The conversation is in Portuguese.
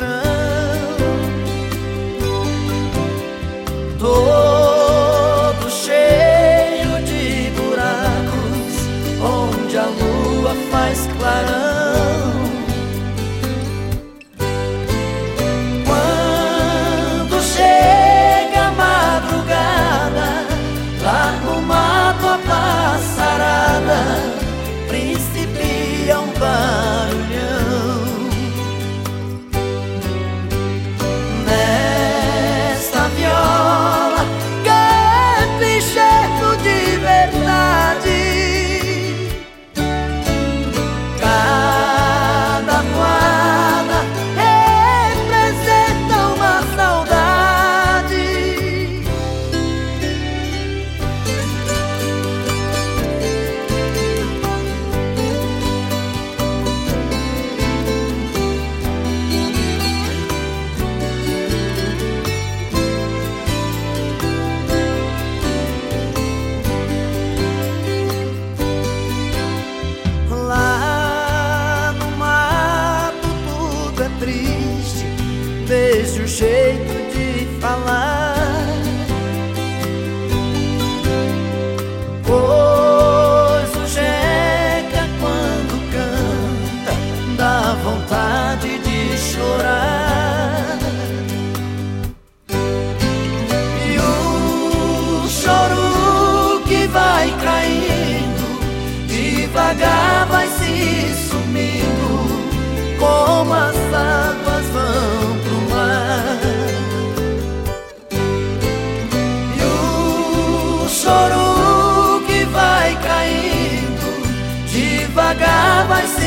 todo desde o jeito de falar. Pois o jeca quando canta dá vontade de chorar. E o choro que vai caindo devagar vai se choro que vai caindo, devagar vai se